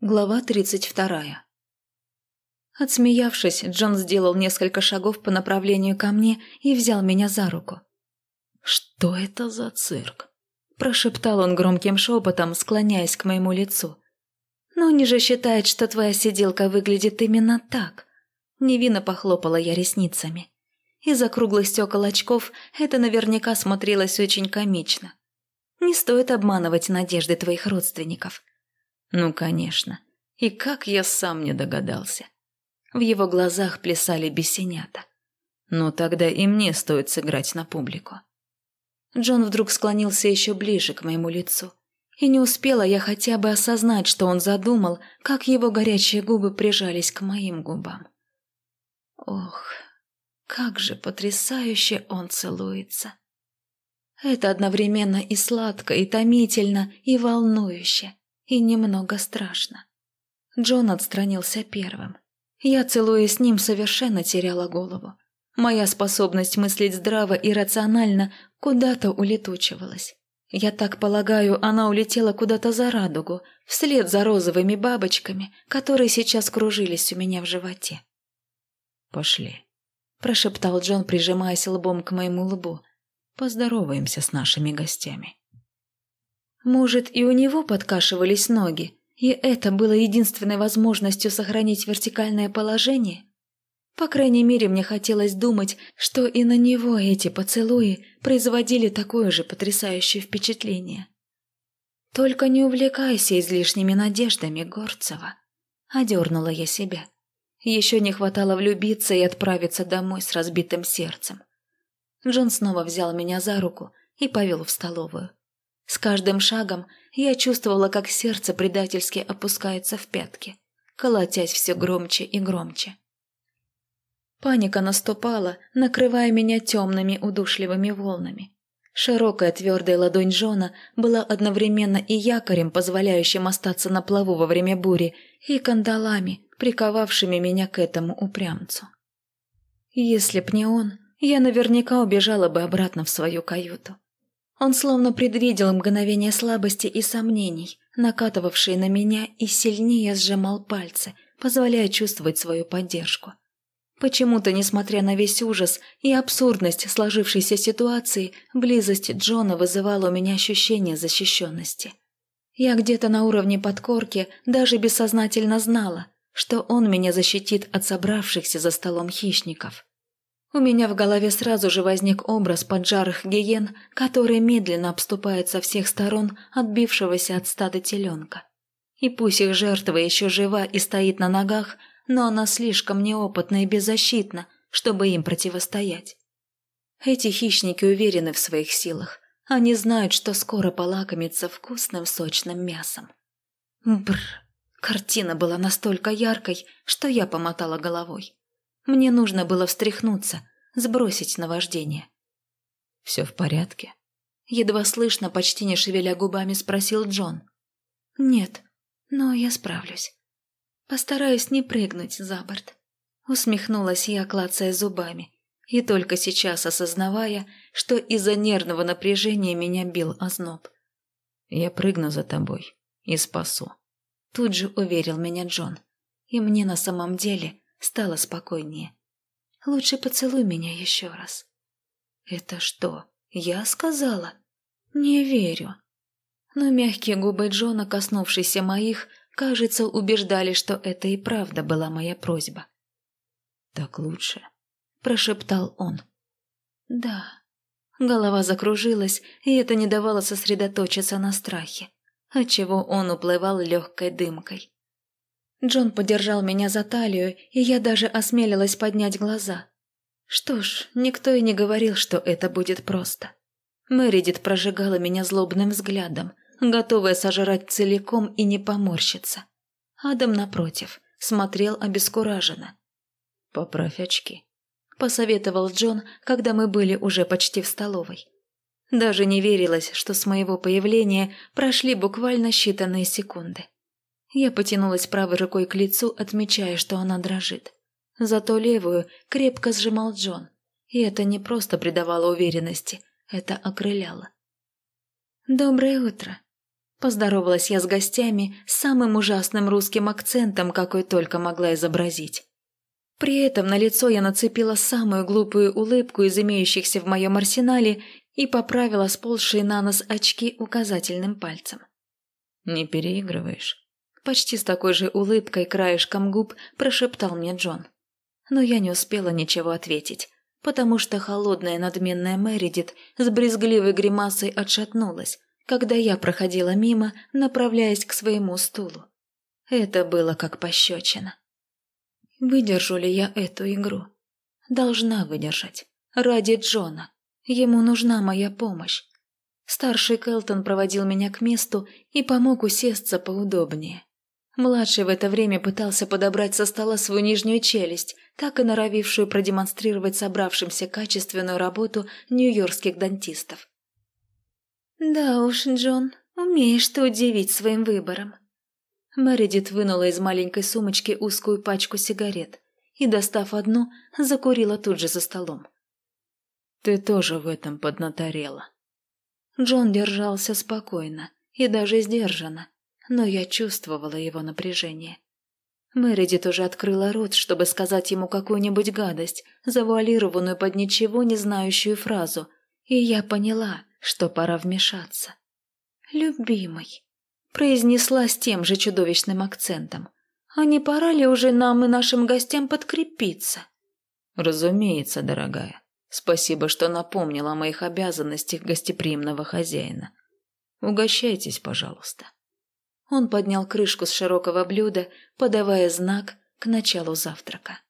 Глава тридцать вторая. Отсмеявшись, Джон сделал несколько шагов по направлению ко мне и взял меня за руку. «Что это за цирк?» – прошептал он громким шепотом, склоняясь к моему лицу. «Ну, не же считает, что твоя сиделка выглядит именно так». Невинно похлопала я ресницами. Из-за круглых стекол очков это наверняка смотрелось очень комично. Не стоит обманывать надежды твоих родственников. Ну, конечно. И как я сам не догадался. В его глазах плясали бесенята. Но тогда и мне стоит сыграть на публику. Джон вдруг склонился еще ближе к моему лицу. И не успела я хотя бы осознать, что он задумал, как его горячие губы прижались к моим губам. Ох, как же потрясающе он целуется. Это одновременно и сладко, и томительно, и волнующе и немного страшно. Джон отстранился первым. Я, целуя с ним, совершенно теряла голову. Моя способность мыслить здраво и рационально куда-то улетучивалась. Я так полагаю, она улетела куда-то за радугу, вслед за розовыми бабочками, которые сейчас кружились у меня в животе. «Пошли», – прошептал Джон, прижимаясь лбом к моему лбу. «Поздороваемся с нашими гостями». Может, и у него подкашивались ноги, и это было единственной возможностью сохранить вертикальное положение? По крайней мере, мне хотелось думать, что и на него эти поцелуи производили такое же потрясающее впечатление. «Только не увлекайся излишними надеждами, Горцева», — одернула я себя. Еще не хватало влюбиться и отправиться домой с разбитым сердцем. Джон снова взял меня за руку и повел в столовую. С каждым шагом я чувствовала, как сердце предательски опускается в пятки, колотясь все громче и громче. Паника наступала, накрывая меня темными удушливыми волнами. Широкая твердая ладонь Джона была одновременно и якорем, позволяющим остаться на плаву во время бури, и кандалами, приковавшими меня к этому упрямцу. Если б не он, я наверняка убежала бы обратно в свою каюту. Он словно предвидел мгновение слабости и сомнений, накатывавшие на меня, и сильнее сжимал пальцы, позволяя чувствовать свою поддержку. Почему-то, несмотря на весь ужас и абсурдность сложившейся ситуации, близость Джона вызывала у меня ощущение защищенности. Я где-то на уровне подкорки даже бессознательно знала, что он меня защитит от собравшихся за столом хищников. У меня в голове сразу же возник образ поджарых гиен, которые медленно обступают со всех сторон отбившегося от стада теленка. И пусть их жертва еще жива и стоит на ногах, но она слишком неопытна и беззащитна, чтобы им противостоять. Эти хищники уверены в своих силах. Они знают, что скоро полакомятся вкусным сочным мясом. Бр. Картина была настолько яркой, что я помотала головой. Мне нужно было встряхнуться, сбросить наваждение. «Все в порядке?» Едва слышно, почти не шевеля губами, спросил Джон. «Нет, но я справлюсь. Постараюсь не прыгнуть за борт». Усмехнулась я, клацая зубами, и только сейчас осознавая, что из-за нервного напряжения меня бил озноб. «Я прыгну за тобой и спасу», — тут же уверил меня Джон. И мне на самом деле Стало спокойнее. «Лучше поцелуй меня еще раз». «Это что, я сказала?» «Не верю». Но мягкие губы Джона, коснувшиеся моих, кажется, убеждали, что это и правда была моя просьба. «Так лучше», – прошептал он. «Да». Голова закружилась, и это не давало сосредоточиться на страхе, отчего он уплывал легкой дымкой. Джон подержал меня за талию, и я даже осмелилась поднять глаза. Что ж, никто и не говорил, что это будет просто. Мэридит прожигала меня злобным взглядом, готовая сожрать целиком и не поморщиться. Адам, напротив, смотрел обескураженно. «Поправь очки», – посоветовал Джон, когда мы были уже почти в столовой. Даже не верилось, что с моего появления прошли буквально считанные секунды. Я потянулась правой рукой к лицу, отмечая, что она дрожит. Зато левую крепко сжимал Джон. И это не просто придавало уверенности, это окрыляло. «Доброе утро», Поздоровалась я с гостями с самым ужасным русским акцентом, какой только могла изобразить. При этом на лицо я нацепила самую глупую улыбку из имеющихся в моем арсенале и поправила сползшие на нос очки указательным пальцем. «Не переигрываешь?» Почти с такой же улыбкой краешком губ прошептал мне Джон. Но я не успела ничего ответить, потому что холодная надменная Мэридит с брезгливой гримасой отшатнулась, когда я проходила мимо, направляясь к своему стулу. Это было как пощечина. Выдержу ли я эту игру? Должна выдержать. Ради Джона. Ему нужна моя помощь. Старший Келтон проводил меня к месту и помог усесться поудобнее. Младший в это время пытался подобрать со стола свою нижнюю челюсть, так и норовившую продемонстрировать собравшимся качественную работу нью-йоркских дантистов. «Да уж, Джон, умеешь ты удивить своим выбором», Мэридит вынула из маленькой сумочки узкую пачку сигарет и, достав одну, закурила тут же за столом. «Ты тоже в этом поднаторела». Джон держался спокойно и даже сдержанно, но я чувствовала его напряжение. Мэридит уже открыла рот, чтобы сказать ему какую-нибудь гадость, завуалированную под ничего не знающую фразу, и я поняла, что пора вмешаться. «Любимый» произнесла с тем же чудовищным акцентом. «А не пора ли уже нам и нашим гостям подкрепиться?» «Разумеется, дорогая. Спасибо, что напомнила о моих обязанностях гостеприимного хозяина. Угощайтесь, пожалуйста». Он поднял крышку с широкого блюда, подавая знак к началу завтрака.